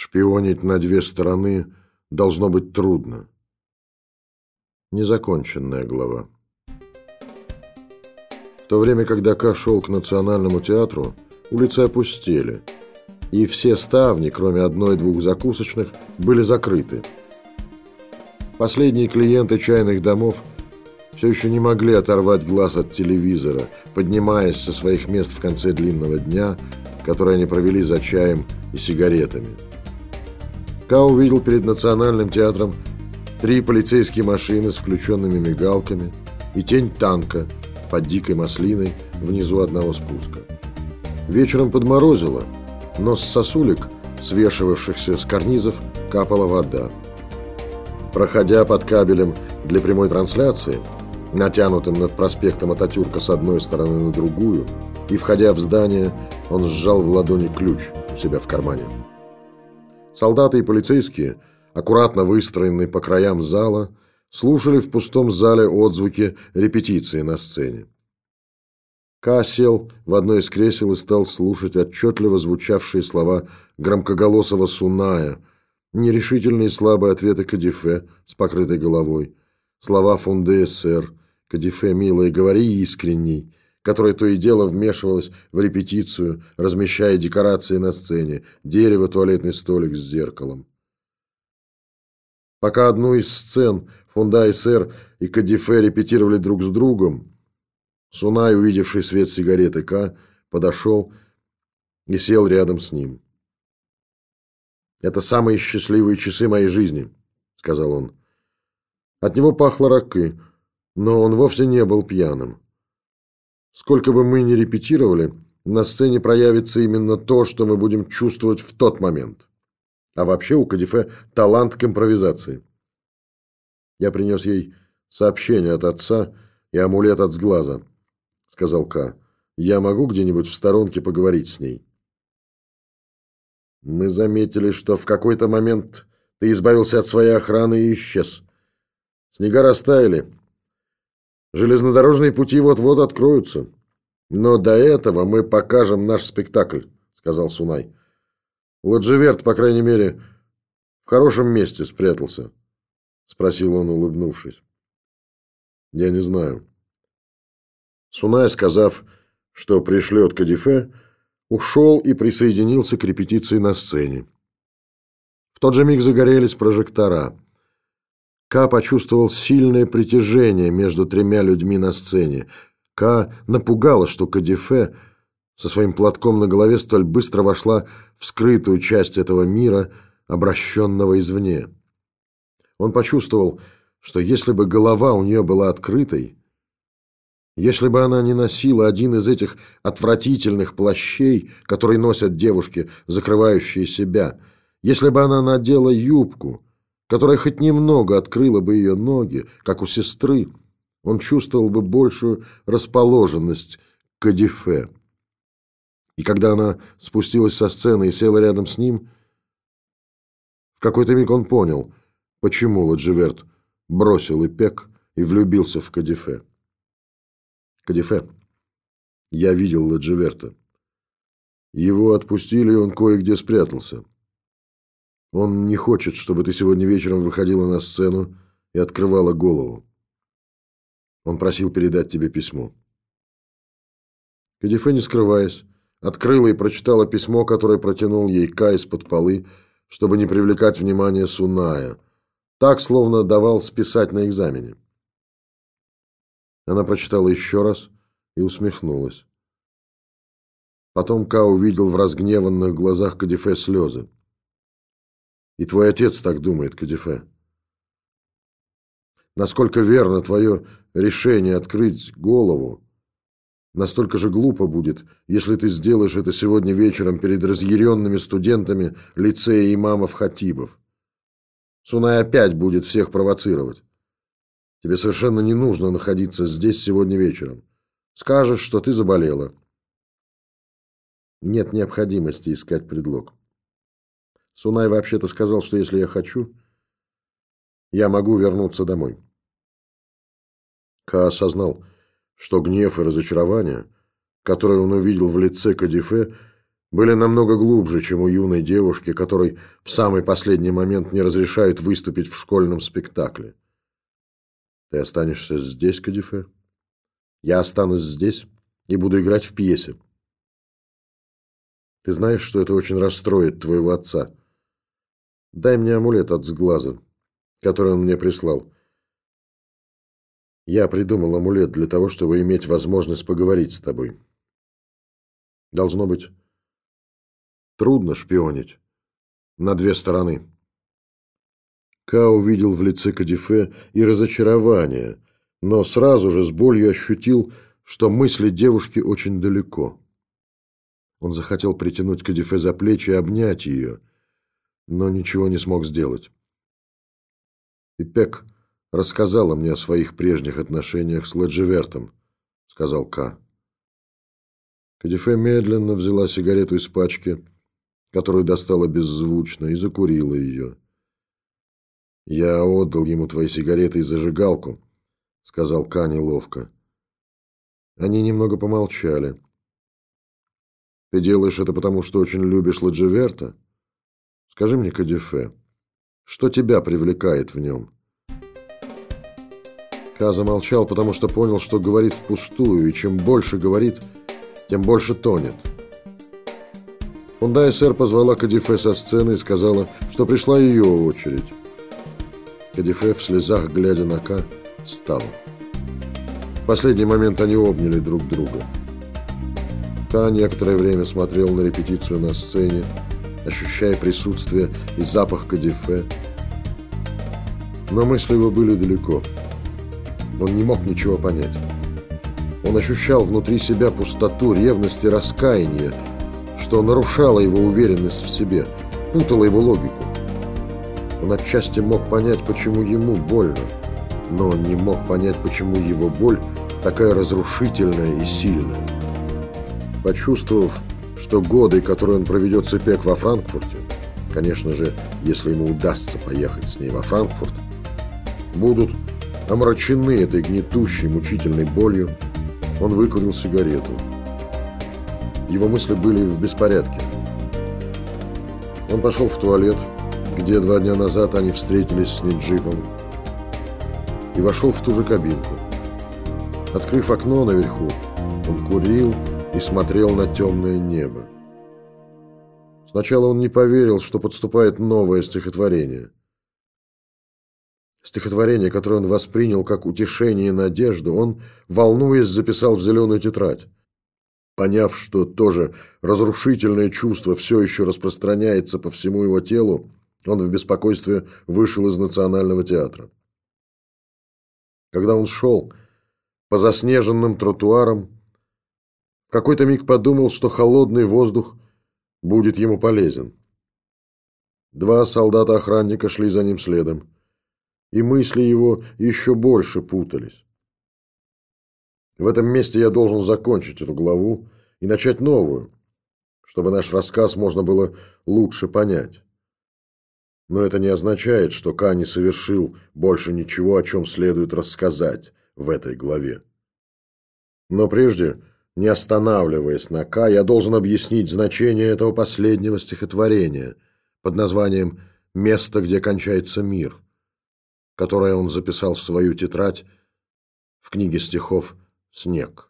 Шпионить на две стороны должно быть трудно. Незаконченная глава. В то время, когда Ка шел к Национальному театру, улицы опустели, и все ставни, кроме одной-двух закусочных, были закрыты. Последние клиенты чайных домов все еще не могли оторвать глаз от телевизора, поднимаясь со своих мест в конце длинного дня, который они провели за чаем и сигаретами. Ка увидел перед Национальным театром три полицейские машины с включенными мигалками и тень танка под дикой маслиной внизу одного спуска. Вечером подморозило, но с сосулек, свешивавшихся с карнизов, капала вода. Проходя под кабелем для прямой трансляции, натянутым над проспектом Ататюрка с одной стороны на другую, и входя в здание, он сжал в ладони ключ у себя в кармане. Солдаты и полицейские, аккуратно выстроенные по краям зала, слушали в пустом зале отзвуки репетиции на сцене. Ка сел в одно из кресел и стал слушать отчетливо звучавшие слова громкоголосого Суная, нерешительные слабые ответы Кадифе с покрытой головой, слова Фунде СР, Кадифе, милая, говори искренней, которая то и дело вмешивалась в репетицию, размещая декорации на сцене, дерево, туалетный столик с зеркалом. Пока одну из сцен Фундай Сэр и Кадифе репетировали друг с другом, Сунай, увидевший свет сигареты К, подошел и сел рядом с ним. «Это самые счастливые часы моей жизни», — сказал он. От него пахло ракы, но он вовсе не был пьяным. Сколько бы мы ни репетировали, на сцене проявится именно то, что мы будем чувствовать в тот момент. А вообще у Кадифе талант к импровизации. Я принес ей сообщение от отца и амулет от сглаза, сказал К. Я могу где-нибудь в сторонке поговорить с ней? Мы заметили, что в какой-то момент ты избавился от своей охраны и исчез. Снега растаяли, Железнодорожные пути вот-вот откроются. Но до этого мы покажем наш спектакль, сказал Сунай. Ладжеверт, по крайней мере, в хорошем месте спрятался, спросил он, улыбнувшись. Я не знаю. Сунай, сказав, что пришлет Кадифе, ушел и присоединился к репетиции на сцене. В тот же миг загорелись прожектора. Ка почувствовал сильное притяжение между тремя людьми на сцене. Ка напугала, что Кадифе со своим платком на голове столь быстро вошла в скрытую часть этого мира, обращенного извне. Он почувствовал, что если бы голова у нее была открытой, если бы она не носила один из этих отвратительных плащей, которые носят девушки, закрывающие себя, если бы она надела юбку – которая хоть немного открыла бы ее ноги, как у сестры, он чувствовал бы большую расположенность к Кадифе. И когда она спустилась со сцены и села рядом с ним, в какой-то миг он понял, почему Ладживерт бросил Ипек и влюбился в Кадифе. Кадифе, я видел Ладживерта. Его отпустили, и он кое-где спрятался. Он не хочет, чтобы ты сегодня вечером выходила на сцену и открывала голову. Он просил передать тебе письмо. Кадифе, не скрываясь, открыла и прочитала письмо, которое протянул ей Кай из-под полы, чтобы не привлекать внимание Суная. Так, словно давал списать на экзамене. Она прочитала еще раз и усмехнулась. Потом Ка увидел в разгневанных глазах Кадифе слезы. И твой отец так думает, Кадифе. Насколько верно твое решение открыть голову, настолько же глупо будет, если ты сделаешь это сегодня вечером перед разъяренными студентами лицея имамов Хатибов. Сунай опять будет всех провоцировать. Тебе совершенно не нужно находиться здесь сегодня вечером. Скажешь, что ты заболела. Нет необходимости искать предлог. Сунай вообще-то сказал, что если я хочу, я могу вернуться домой. Ка осознал, что гнев и разочарование, которые он увидел в лице Кадифе, были намного глубже, чем у юной девушки, которой в самый последний момент не разрешают выступить в школьном спектакле. Ты останешься здесь, Кадифе? Я останусь здесь и буду играть в пьесе. Ты знаешь, что это очень расстроит твоего отца. Дай мне амулет от сглаза, который он мне прислал. Я придумал амулет для того, чтобы иметь возможность поговорить с тобой. Должно быть трудно шпионить на две стороны. Ка увидел в лице Кадифе и разочарование, но сразу же с болью ощутил, что мысли девушки очень далеко. Он захотел притянуть Кадифе за плечи и обнять ее, но ничего не смог сделать. «Ипек рассказала мне о своих прежних отношениях с Ладживертом», — сказал Ка. Кадифе медленно взяла сигарету из пачки, которую достала беззвучно, и закурила ее. «Я отдал ему твои сигареты и зажигалку», — сказал Ка неловко. Они немного помолчали. «Ты делаешь это потому, что очень любишь Ладживерта? Скажи мне, Кадифе, что тебя привлекает в нем?» Ка замолчал, потому что понял, что говорит впустую, и чем больше говорит, тем больше тонет. Фунда СР позвала Кадифе со сцены и сказала, что пришла ее очередь. Кадифе в слезах, глядя на Ка, встала последний момент они обняли друг друга. Та некоторое время смотрел на репетицию на сцене, ощущая присутствие и запах кадифе. Но мысли его были далеко. Он не мог ничего понять. Он ощущал внутри себя пустоту, ревность и раскаяние, что нарушало его уверенность в себе, путало его логику. Он отчасти мог понять, почему ему больно, но он не мог понять, почему его боль такая разрушительная и сильная. Почувствовав, что годы, которые он проведет с Ипек во Франкфурте, конечно же, если ему удастся поехать с ней во Франкфурт, будут омрачены этой гнетущей, мучительной болью, он выкурил сигарету. Его мысли были в беспорядке. Он пошел в туалет, где два дня назад они встретились с Ниджипом, и вошел в ту же кабинку. Открыв окно наверху, он курил и смотрел на темное небо. Сначала он не поверил, что подступает новое стихотворение. Стихотворение, которое он воспринял как утешение и надежду, он, волнуясь, записал в зеленую тетрадь. Поняв, что тоже разрушительное чувство все еще распространяется по всему его телу, он в беспокойстве вышел из Национального театра. Когда он шел, по заснеженным тротуарам. Какой-то миг подумал, что холодный воздух будет ему полезен. Два солдата-охранника шли за ним следом, и мысли его еще больше путались. В этом месте я должен закончить эту главу и начать новую, чтобы наш рассказ можно было лучше понять. Но это не означает, что Ка не совершил больше ничего, о чем следует рассказать в этой главе. Но прежде, не останавливаясь на К, я должен объяснить значение этого последнего стихотворения под названием «Место, где кончается мир», которое он записал в свою тетрадь в книге стихов «Снег».